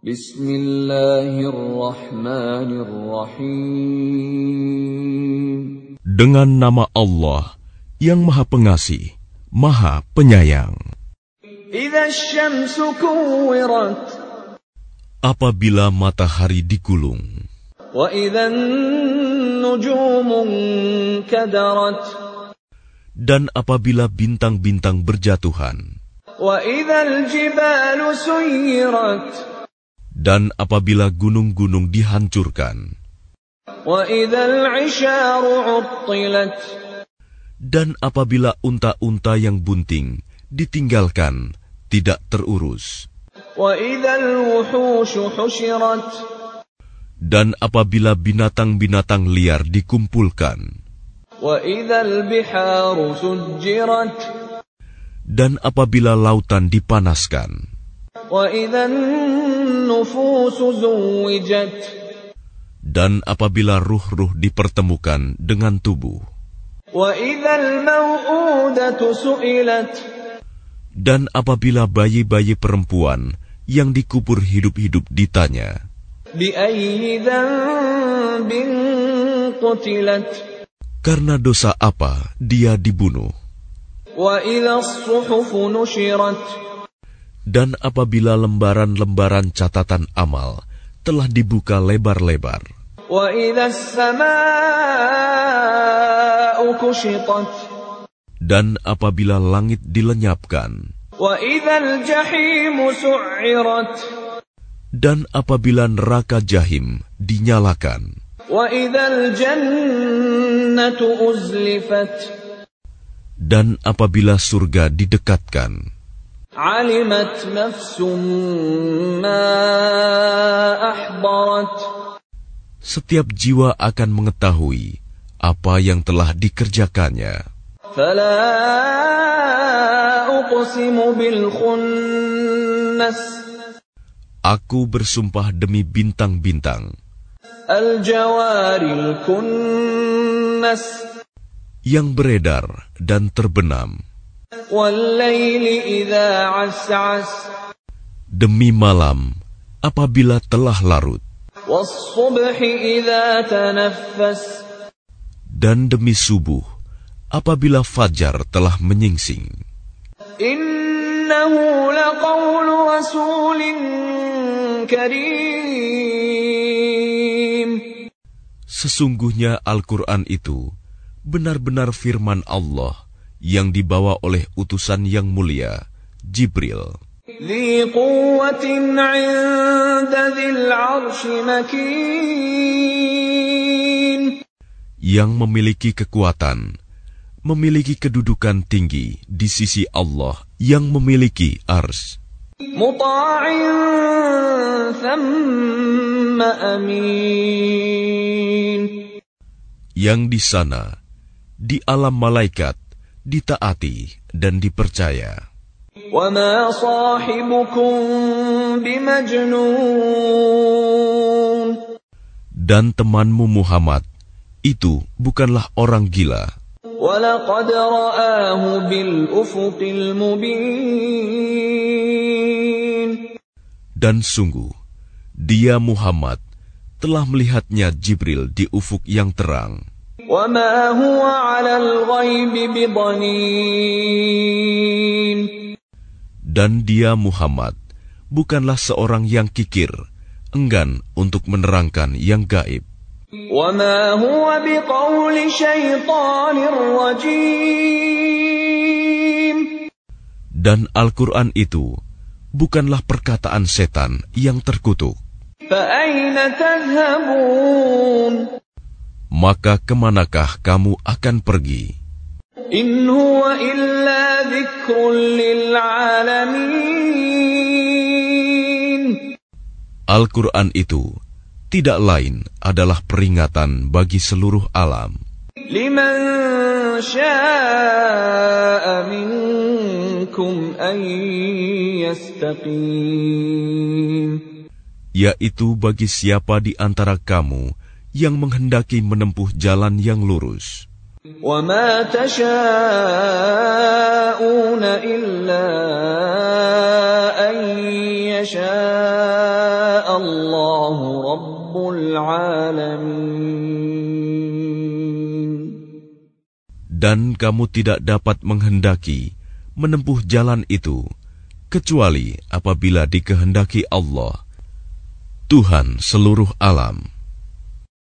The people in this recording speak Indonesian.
Bismillahirrahmanirrahim. Dengan nama Allah yang Maha Pengasih, Maha Penyayang. Apabila matahari digulung. Dan apabila bintang-bintang berjatuhan. Dan apabila gunung-gunung dihancurkan. Dan apabila unta-unta yang bunting ditinggalkan, tidak terurus. Dan apabila binatang-binatang liar dikumpulkan. Dan apabila lautan dipanaskan. Dan apabila ruh-ruh dipertemukan dengan tubuh. Dan apabila bayi-bayi perempuan yang dikubur hidup-hidup ditanya, karena dosa apa dia dibunuh? Dan apabila lembaran-lembaran catatan amal telah dibuka lebar-lebar, dan apabila langit dilenyapkan, dan apabila neraka jahim dinyalakan, dan apabila surga didekatkan, setiap jiwa akan mengetahui apa yang telah dikerjakannya. Aku bersumpah demi bintang-bintang yang beredar dan terbenam. Demi malam apabila telah larut. Dan demi subuh apabila fajar telah menyingsing. Sesungguhnya Al-Quran itu benar-benar firman Allah yang dibawa oleh utusan yang mulia, Jibril. Yang memiliki kekuatan, memiliki kedudukan tinggi di sisi Allah yang memiliki ars. Yang di sana, di alam malaikat, ditaati dan dipercaya. Dan temanmu Muhammad itu bukanlah orang gila. Dan sungguh, dia Muhammad telah melihatnya Jibril di ufuk yang terang. Dan dia Muhammad bukanlah seorang yang kikir, enggan untuk menerangkan yang gaib. Dan Al-Quran itu bukanlah perkataan setan yang terkutuk. Maka ke manakah kamu akan pergi? Al-Quran itu tidak lain adalah peringatan bagi seluruh alam. Yaitu bagi siapa di antara kamu yang menghendaki menempuh jalan yang lurus. وما تشاءون إلا أن يشاء الله رب العالمين Dan kamu tidak dapat menghendaki menempuh jalan itu kecuali apabila dikehendaki Allah, Tuhan seluruh alam.